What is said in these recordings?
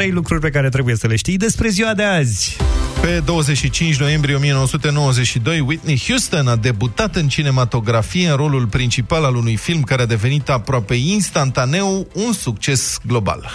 trei lucruri pe care trebuie să le știi despre ziua de azi. Pe 25 noiembrie 1992, Whitney Houston a debutat în cinematografie în rolul principal al unui film care a devenit aproape instantaneu un succes global.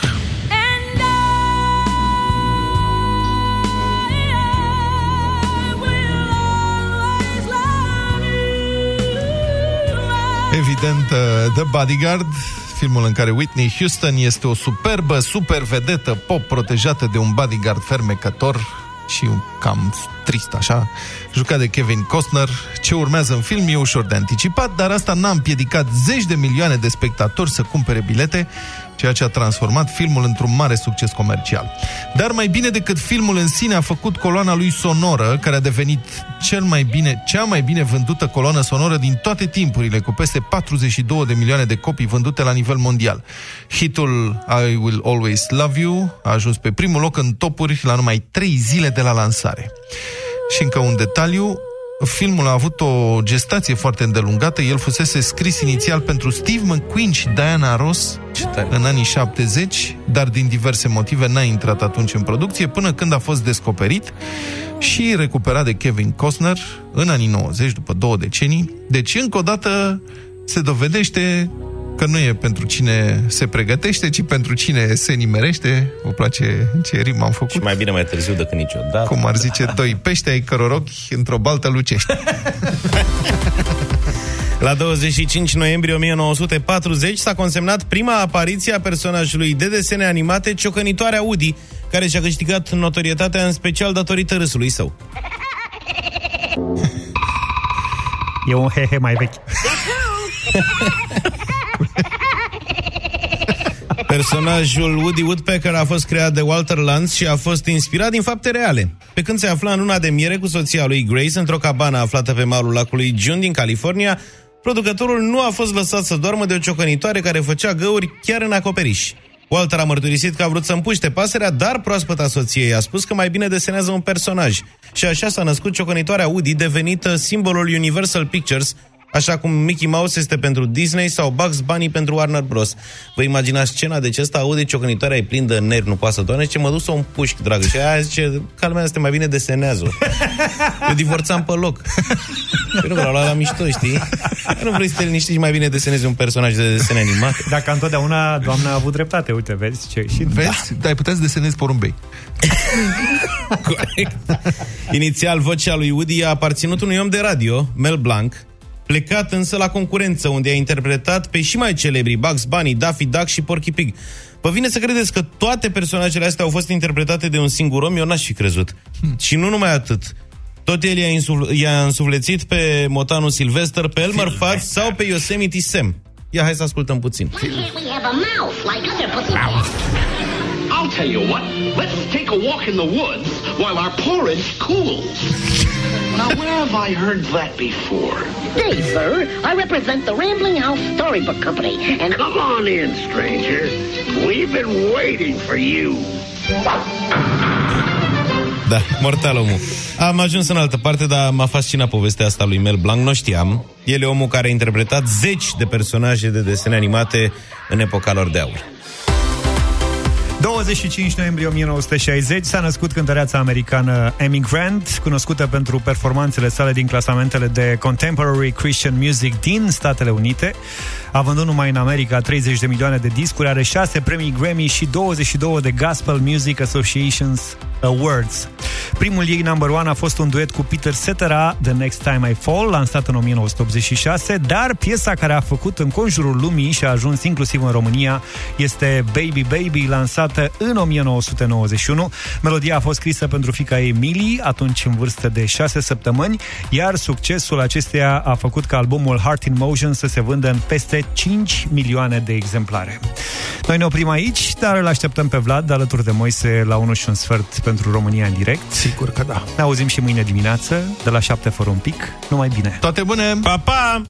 Evident, uh, The Bodyguard, filmul în care Whitney Houston este o superbă super vedetă pop protejată de un bodyguard fermecător și cam trist așa, jucat de Kevin Costner. Ce urmează în film e ușor de anticipat, dar asta n-a împiedicat zeci de milioane de spectatori să cumpere bilete ceea ce a transformat filmul într-un mare succes comercial. Dar mai bine decât filmul în sine a făcut coloana lui sonoră, care a devenit cel mai bine, cea mai bine vândută coloană sonoră din toate timpurile, cu peste 42 de milioane de copii vândute la nivel mondial. Hitul I Will Always Love You a ajuns pe primul loc în topuri la numai 3 zile de la lansare. Și încă un detaliu, Filmul a avut o gestație foarte îndelungată. El fusese scris inițial pentru Steve McQueen și Diana Ross în anii 70, dar din diverse motive n-a intrat atunci în producție, până când a fost descoperit și recuperat de Kevin Costner în anii 90, după două decenii. Deci, încă o dată, se dovedește că nu e pentru cine se pregătește, ci pentru cine se nimerește. Vă place ce rim am făcut? Și mai bine mai târziu decât niciodată. Cum ar zice doi pește ai căror ochi într-o baltă lucești. La 25 noiembrie 1940 s-a consemnat prima apariție a personajului de desene animate Ciocănitoarea Udi, care și-a câștigat notorietatea în special datorită râsului său. E un hehe mai vechi. Personajul Woody Woodpecker a fost creat de Walter Lantz și a fost inspirat din fapte reale. Pe când se afla în luna de miere cu soția lui Grace într-o cabană aflată pe malul lacului June din California, producătorul nu a fost lăsat să doarmă de o ciocănitoare care făcea găuri chiar în acoperiș. Walter a mărturisit că a vrut să împuște pasărea, dar proaspăta soției a spus că mai bine desenează un personaj. Și așa s-a născut ciocănitoarea Woody, devenită simbolul Universal Pictures, Așa cum Mickey Mouse este pentru Disney sau Bugs Bunny pentru Warner Bros. Vă imaginați scena, deci ăsta aude ciocănitoarea, e plin de nervi, nu poate să doarne, ce mă duc să o împușc, dragă. Și aia zice, calmea, este mai bine desenează Eu divorțam pe loc. Eu nu vreau la, la mișto, știi? Eu nu vrei să te liniștești mai bine desenezi un personaj de desen animat. Dacă întotdeauna doamna a avut dreptate, uite, vezi ce și Vezi? Da. Dar ai putea să desenezi porumbei. Corect. Inițial, vocea lui Woody a aparținut unui om de radio, Mel Blanc, plecat însă la concurență, unde a interpretat pe și mai celebri Bugs Bunny, Daffy Duck și Porky Pig. Vă vine să credeți că toate personajele astea au fost interpretate de un singur om? Eu n-aș fi crezut. Hmm. Și nu numai atât. Tot el i-a, insufl- i-a însuflețit pe Motanul Sylvester, pe Elmer Fudd sau pe Yosemite Sam. Ia, hai să ascultăm puțin. I'll tell you what, let's take a walk in the woods while our porridge cools. Now, where have I heard that before? Hey, sir, I represent the Rambling House Storybook Company, and... Come on in, stranger. We've been waiting for you. Da, mortal omul. Am ajuns în altă parte, dar m-a fascinat povestea asta lui Mel Blanc, nu știam. El e omul care a interpretat zeci de personaje de desene animate în epoca lor de aur. 25 noiembrie 1960 s-a născut cântăreața americană Amy Grant, cunoscută pentru performanțele sale din clasamentele de Contemporary Christian Music din Statele Unite. A vândut numai în America 30 de milioane de discuri, are 6 premii Grammy și 22 de Gospel Music Associations Awards. Primul ei number one a fost un duet cu Peter Cetera, The Next Time I Fall, lansat în 1986, dar piesa care a făcut în conjurul lumii și a ajuns inclusiv în România este Baby Baby, lansată în 1991. Melodia a fost scrisă pentru fica ei Millie, atunci în vârstă de 6 săptămâni, iar succesul acesteia a făcut ca albumul Heart in Motion să se vândă în peste 5 milioane de exemplare. Noi ne oprim aici, dar îl așteptăm pe Vlad alături de Moise la 1 și un sfert pentru România în direct. Sigur că da. Ne auzim și mâine dimineață, de la 7 fără un pic. Numai bine! Toate bune! Pa, pa!